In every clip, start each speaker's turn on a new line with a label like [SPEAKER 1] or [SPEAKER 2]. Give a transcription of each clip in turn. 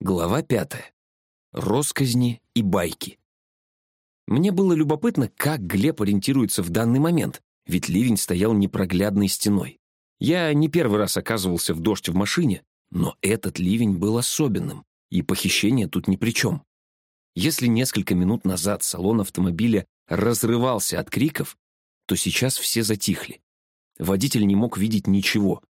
[SPEAKER 1] Глава пятая. Росказни и байки. Мне было любопытно, как Глеб ориентируется в данный момент, ведь ливень стоял непроглядной стеной. Я не первый раз оказывался в дождь в машине, но этот ливень был особенным, и похищение тут ни при чем. Если несколько минут назад салон автомобиля разрывался от криков, то сейчас все затихли. Водитель не мог видеть ничего,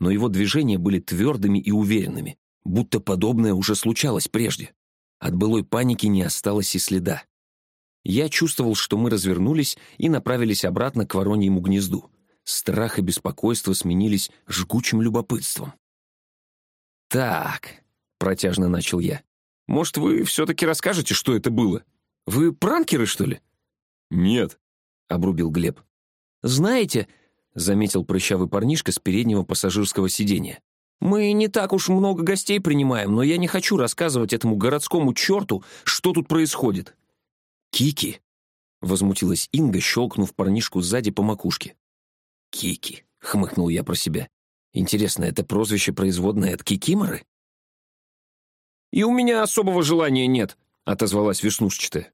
[SPEAKER 1] но его движения были твердыми и уверенными, будто подобное уже случалось прежде. От былой паники не осталось и следа. Я чувствовал, что мы развернулись и направились обратно к вороньему гнезду. Страх и беспокойство сменились жгучим любопытством. «Так», — протяжно начал я, — «может, вы все-таки расскажете, что это было? Вы пранкеры, что ли?»
[SPEAKER 2] «Нет», —
[SPEAKER 1] обрубил Глеб. «Знаете», — заметил прыщавый парнишка с переднего пассажирского сиденья, «мы не так уж много гостей принимаем, но я не хочу рассказывать этому городскому черту, что тут происходит». «Кики», — возмутилась Инга, щелкнув парнишку сзади по макушке. «Кики», — хмыкнул я про себя. «Интересно, это прозвище производное от Кикиморы?»
[SPEAKER 2] «И у меня особого желания нет», — отозвалась веснушчатая.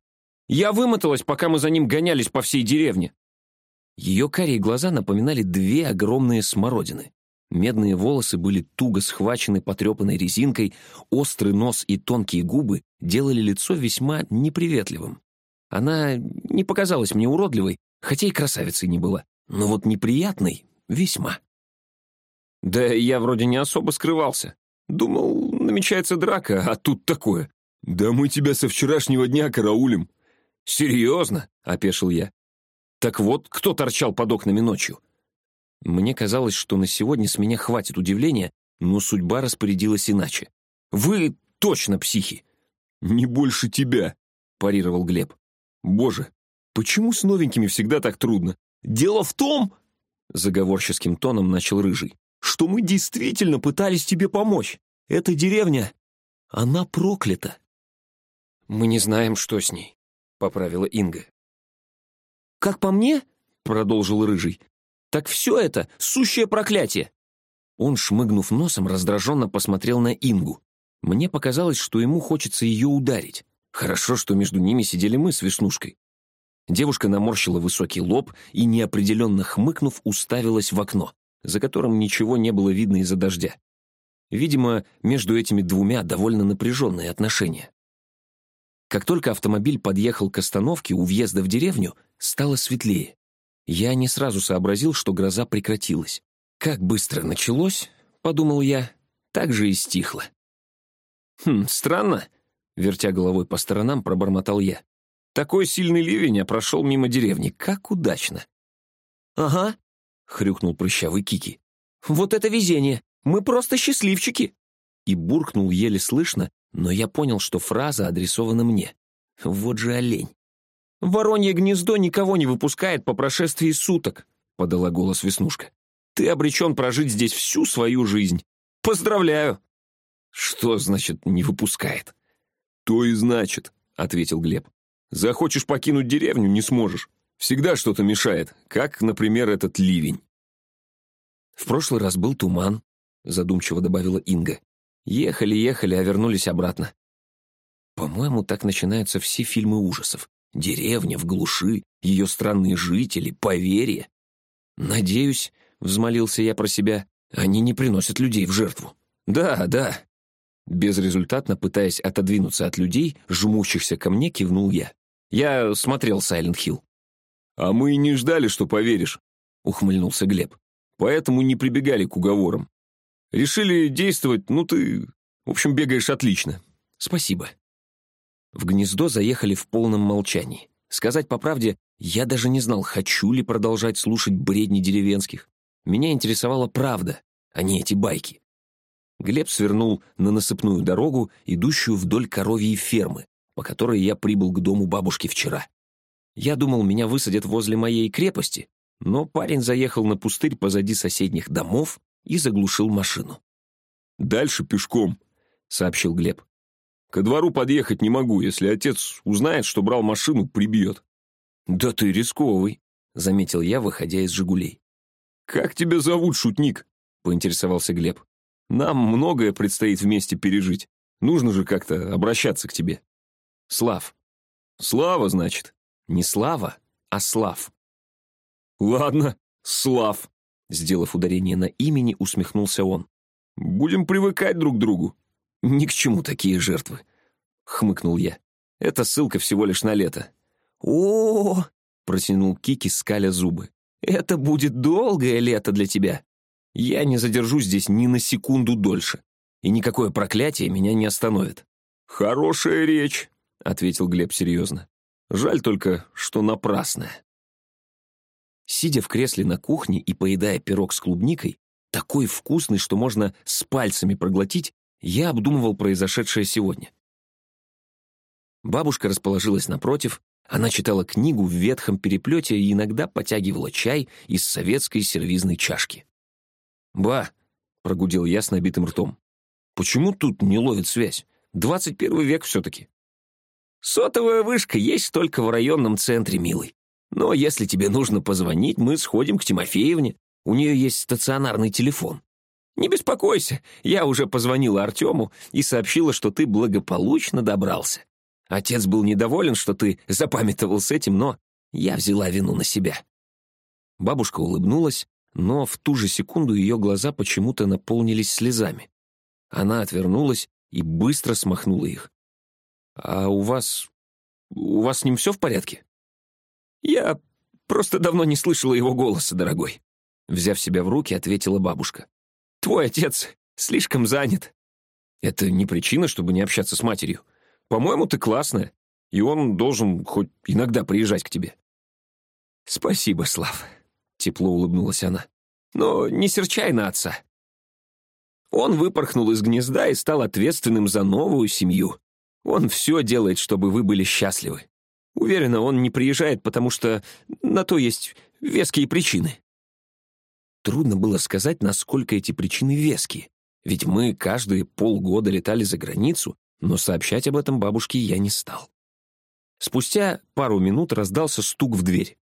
[SPEAKER 2] «Я вымоталась, пока мы за ним гонялись по всей деревне».
[SPEAKER 1] Ее карие глаза напоминали две огромные смородины. Медные волосы были туго схвачены потрепанной резинкой, острый нос и тонкие губы делали лицо весьма неприветливым. Она не показалась мне уродливой, хотя и красавицей не была, но вот неприятной весьма.
[SPEAKER 2] «Да я вроде не особо скрывался. Думал, намечается драка, а тут такое. Да мы тебя со вчерашнего дня караулим». «Серьезно?» — опешил я. «Так вот, кто торчал под окнами ночью?»
[SPEAKER 1] Мне казалось, что на сегодня с меня хватит удивления, но судьба распорядилась иначе. «Вы точно психи!»
[SPEAKER 2] «Не больше тебя», — парировал Глеб. «Боже, почему с новенькими всегда так трудно? Дело в том...» Заговорческим тоном начал Рыжий что мы действительно пытались тебе помочь. Эта деревня, она проклята».
[SPEAKER 1] «Мы не знаем, что с ней», — поправила Инга.
[SPEAKER 2] «Как по мне», — продолжил Рыжий, — «так все это сущее проклятие».
[SPEAKER 1] Он, шмыгнув носом, раздраженно посмотрел на Ингу. Мне показалось, что ему хочется ее ударить. Хорошо, что между ними сидели мы с Веснушкой. Девушка наморщила высокий лоб и, неопределенно хмыкнув, уставилась в окно за которым ничего не было видно из-за дождя. Видимо, между этими двумя довольно напряженные отношения. Как только автомобиль подъехал к остановке у въезда в деревню, стало светлее. Я не сразу сообразил, что гроза прекратилась. Как быстро началось, подумал я, так же и стихло.
[SPEAKER 2] «Хм, странно», — вертя головой по сторонам, пробормотал я. «Такой сильный ливень, а прошел мимо деревни. Как удачно».
[SPEAKER 1] «Ага», хрюкнул прыщавый Кики. «Вот это везение! Мы просто счастливчики!» И буркнул еле слышно, но я понял, что фраза адресована мне. Вот же олень.
[SPEAKER 2] «Воронье гнездо никого не выпускает по прошествии суток», — подала голос Веснушка. «Ты обречен прожить здесь всю свою жизнь. Поздравляю!»
[SPEAKER 1] «Что значит «не выпускает»?»
[SPEAKER 2] «То и значит», — ответил Глеб. «Захочешь покинуть деревню — не сможешь. Всегда что-то мешает, как, например, этот ливень.
[SPEAKER 1] «В прошлый раз был туман», — задумчиво добавила Инга. «Ехали, ехали, а вернулись обратно». По-моему, так начинаются все фильмы ужасов. Деревня в глуши, ее странные жители, поверье. «Надеюсь», — взмолился я про себя, — «они не приносят людей в жертву». «Да, да». Безрезультатно пытаясь отодвинуться от людей, жмущихся ко мне, кивнул я. Я смотрел «Сайлент Хилл».
[SPEAKER 2] «А мы и не ждали, что поверишь», — ухмыльнулся Глеб. «Поэтому не прибегали к уговорам. Решили действовать, ну ты... В общем, бегаешь отлично».
[SPEAKER 1] «Спасибо». В гнездо заехали в полном молчании. Сказать по правде, я даже не знал, хочу ли продолжать слушать бредни деревенских. Меня интересовала правда, а не эти байки. Глеб свернул на насыпную дорогу, идущую вдоль коровьей фермы, по которой я прибыл к дому бабушки вчера. Я думал, меня высадят возле моей крепости, но парень заехал на пустырь позади соседних домов и заглушил машину.
[SPEAKER 2] «Дальше пешком», — сообщил Глеб. «Ко двору подъехать не могу, если отец узнает, что брал машину, прибьет».
[SPEAKER 1] «Да ты рисковый», — заметил я, выходя из «Жигулей».
[SPEAKER 2] «Как тебя зовут, шутник?» — поинтересовался Глеб. «Нам многое предстоит вместе пережить. Нужно же как-то обращаться к тебе.
[SPEAKER 1] Слав.
[SPEAKER 2] Слава, значит?
[SPEAKER 1] Не Слава, а Слав.
[SPEAKER 2] Ладно, Слав.
[SPEAKER 1] Сделав ударение на имени, усмехнулся он.
[SPEAKER 2] Будем привыкать друг к другу.
[SPEAKER 1] Ни к чему такие жертвы. Хмыкнул я. Это ссылка всего лишь на лето. О, -о, -о, протянул Кики, скаля зубы. Это будет долгое лето для тебя. Я не задержусь здесь ни на секунду дольше, и никакое проклятие меня не остановит.
[SPEAKER 2] Хорошая речь, ответил Глеб серьезно. Жаль только, что напрасная.
[SPEAKER 1] Сидя в кресле на кухне и поедая пирог с клубникой, такой вкусный, что можно с пальцами проглотить, я обдумывал произошедшее сегодня. Бабушка расположилась напротив, она читала книгу в ветхом переплете и иногда потягивала чай из советской сервизной чашки. «Ба!» — прогудел я с набитым ртом. «Почему тут не ловит связь? Двадцать первый век все-таки». «Сотовая вышка есть только в районном центре, милый. Но если тебе нужно позвонить, мы сходим к Тимофеевне. У нее есть стационарный телефон. Не беспокойся, я уже позвонила Артему и сообщила, что ты благополучно добрался. Отец был недоволен, что ты запамятовал с этим, но я взяла вину на себя». Бабушка улыбнулась, но в ту же секунду ее глаза почему-то наполнились слезами. Она отвернулась и быстро смахнула их. «А у вас... у вас с ним все в порядке?» «Я просто давно не слышала его голоса, дорогой», — взяв себя в руки, ответила бабушка. «Твой отец слишком занят». «Это не причина, чтобы не общаться с матерью. По-моему, ты классная, и он должен хоть иногда приезжать к тебе». «Спасибо, Слав», — тепло улыбнулась она. «Но не серчай на отца. Он выпорхнул из гнезда и стал ответственным за новую семью. Он все делает, чтобы вы были счастливы. Уверена, он не приезжает, потому что на то есть веские причины». Трудно было сказать, насколько эти причины веские, ведь мы каждые полгода летали за границу но сообщать об этом бабушке я не стал. Спустя пару минут раздался стук в дверь,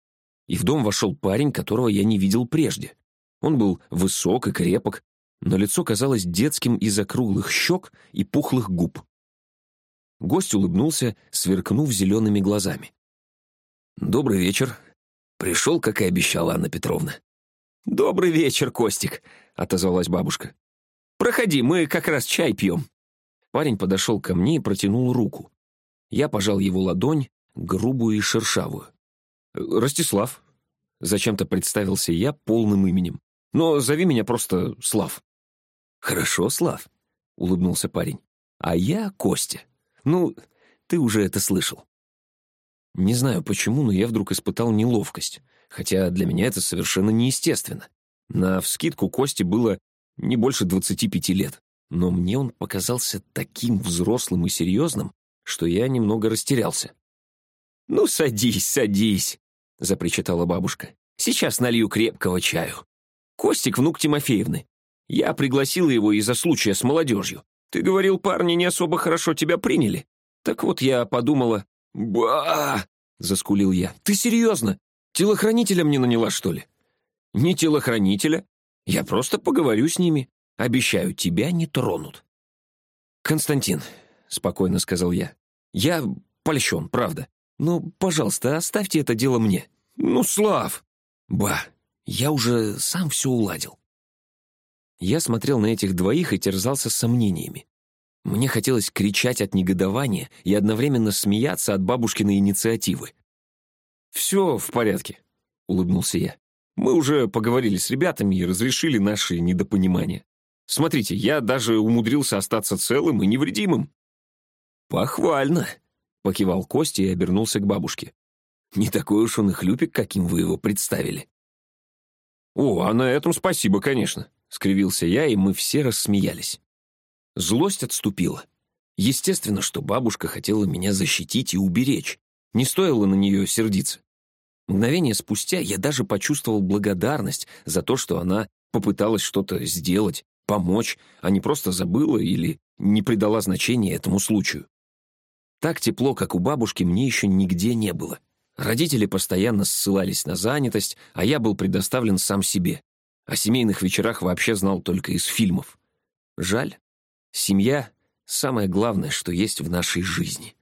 [SPEAKER 1] и в дом вошел парень, которого я не видел прежде. Он был высок и крепок, но лицо казалось детским из-за круглых щек и пухлых губ. Гость улыбнулся, сверкнув зелеными глазами. «Добрый вечер. Пришел, как и обещала Анна Петровна». «Добрый вечер, Костик», — отозвалась бабушка. «Проходи, мы как раз чай пьем». Парень подошел ко мне и протянул руку. Я пожал его ладонь, грубую и шершавую. «Ростислав», — зачем-то представился я полным именем. «Но зови меня просто Слав». «Хорошо, Слав», — улыбнулся парень. «А я Костя. Ну, ты уже это слышал». Не знаю почему, но я вдруг испытал неловкость, хотя для меня это совершенно неестественно. На вскидку Косте было не больше двадцати пяти лет но мне он показался таким взрослым и серьезным, что я немного растерялся. «Ну, садись, садись», — запричитала бабушка. «Сейчас налью крепкого чаю. Костик — внук Тимофеевны. Я пригласила его из-за случая с молодежью. Ты говорил, парни не особо хорошо тебя приняли. Так вот я подумала... «Ба!» — заскулил я. «Ты серьезно? Телохранителя мне наняла, что ли?» «Не телохранителя. Я просто поговорю с ними. Обещаю, тебя не тронут». «Константин», — спокойно сказал я, — «я польщен, правда. Но, пожалуйста, оставьте это дело мне». «Ну, Слав!» «Ба, я уже сам все уладил». Я смотрел на этих двоих и терзался сомнениями. Мне хотелось кричать от негодования и одновременно смеяться от бабушкиной инициативы. «Все в порядке», — улыбнулся я. «Мы уже поговорили с ребятами и разрешили наши недопонимания. Смотрите, я даже умудрился остаться целым и невредимым». «Похвально», — покивал Костя и обернулся к бабушке. «Не такой уж он и хлюпик, каким вы его представили». «О, а на этом спасибо, конечно», — скривился я, и мы все рассмеялись. Злость отступила. Естественно, что бабушка хотела меня защитить и уберечь. Не стоило на нее сердиться. Мгновение спустя я даже почувствовал благодарность за то, что она попыталась что-то сделать, помочь, а не просто забыла или не придала значения этому случаю. Так тепло, как у бабушки, мне еще нигде не было. Родители постоянно ссылались на занятость, а я был предоставлен сам себе. О семейных вечерах вообще знал только из фильмов. Жаль. Семья самое главное, что есть в нашей жизни.